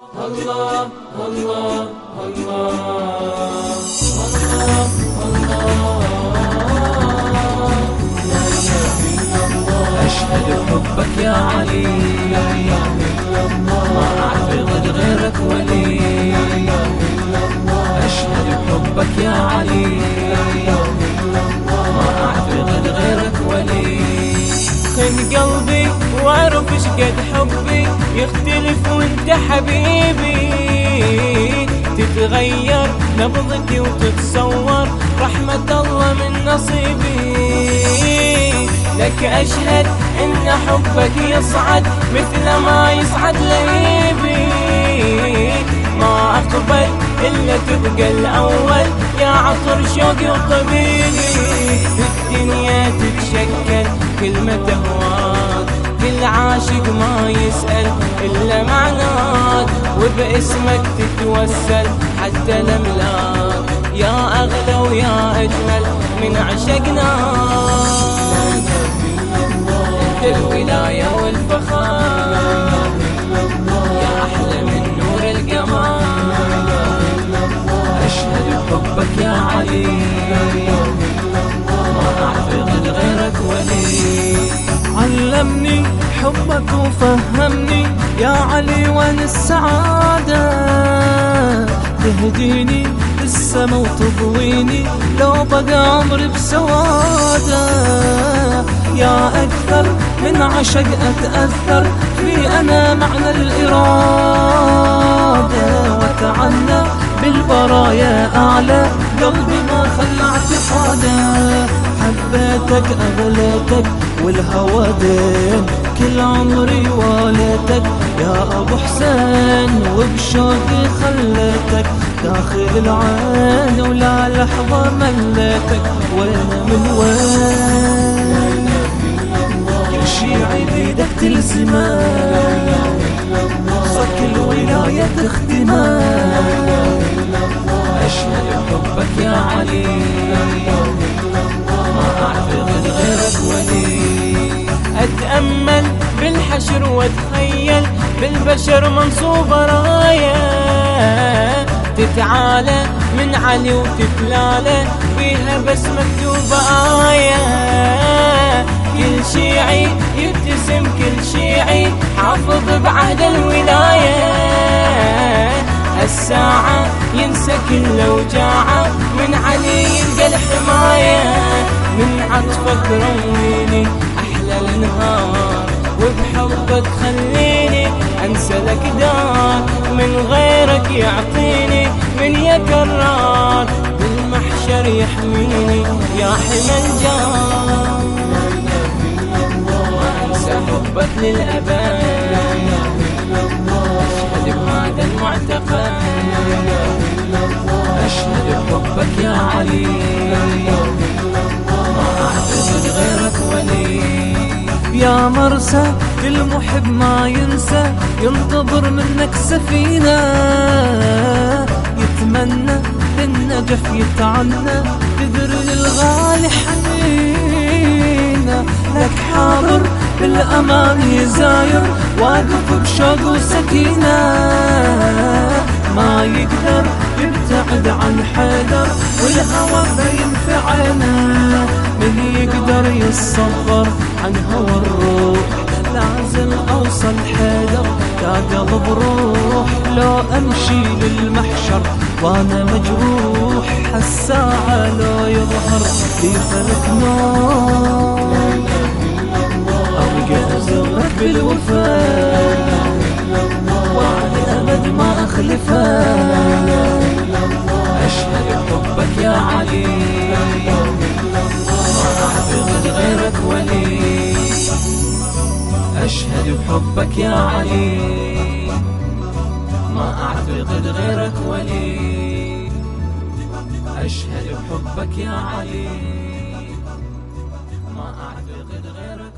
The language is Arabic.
الله الله الله أشهد قلبي واعرف شقد حبي يختلف وأنت حبيبي. تتغير نبضتي وتتصور رحمة الله من نصيبي. لك أشهد إن حبك يصعد مثل ما يصعد لهيبي ما أقبل إلا تبقى الأول يا عطر شوقي وطبيبي الدنيا تتشكل كلمة هواك كل عاشق ما يسأل إلا معناك وباسمك تتوسل حتى الأملاك يا أغلى ويا أجمل من عشقناك انت الولاية والفخار يا أحلى من نور القمر أشهد حبك يا علي. علمني حبك وفهمني يا علي وين السعادة؟ تهديني السما وتضويني لو بقى عمري بسوادة. يا أكثر من عشق أتأثر في أنا معنى الإرادة. وتعنى بالبرايا أعلى قلبي خلى اعتقاده حبيتك أغليتك والهوى دين. كل عمري واليتك يا أبو حسين وبشوقي خليتك. داخل العين ولا لحظة مليتك. وين من وين؟ كل شيعي بيدك تلزمان صك الولاية تختمان أشهد حبك يا علي ما أعتقد غيرك ولي أتأمل بالحشر وأتخيل بالبشر منصوبة راية. تتعالى من علي وتتلالى فيها بس مكتوبة آية. كل شيعي يبتسم كل شيعي حافظ بعهد الولاية. الساعة ينسى كل وجاعة من علي يلقى الحماية من عطفك رويني أحلى النهار وبحبك خليني أنسى لك دار من غيرك يعطيني. من يكرار بالمحشر يحميني. يا حمى الجار. أنسى حبك للأبد. يا مرسى كل محب ما ينسى ينتظر منك سفينة. يتمنى بالنجف يتعنى تدري للغالي حنينة. لك حاضر بالأمان يزاير واقف بشوق وسكينة. ما يقدر يبتعد عن حيدر والهوى بين في عينه من يقدر يتصبر عن هوى الروح. لازم أوصل حيدر يا قلب روح لو أمشي للمحشر وأنا مجروح هالساعة لو يظهر في فلك نور أبقى ازورك بالوفاء أشهد بحبك يا علي. ما أعتقد غيرك ولي. أشهد بحبك يا علي. ما أعتقد غيرك